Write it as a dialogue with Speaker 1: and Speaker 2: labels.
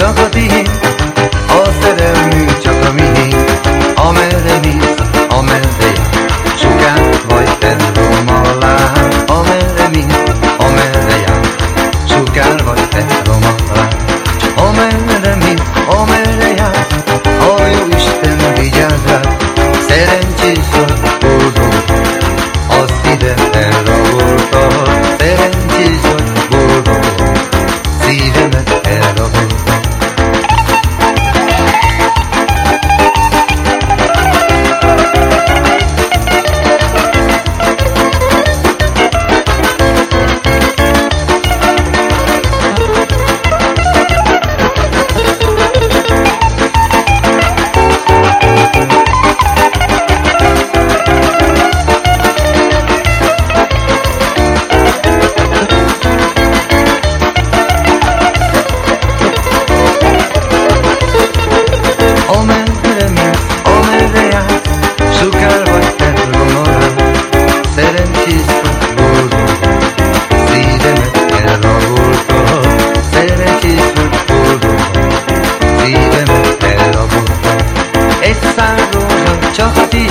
Speaker 1: شغبه حاصل من جغمه آمرنی آمرده شکن وایتن رو مالا آمرنی آمرده شکن وایتن رو مالا آمرنی آمرده آیو işten bir yerden Serenci söz buldum Asile ben चाहती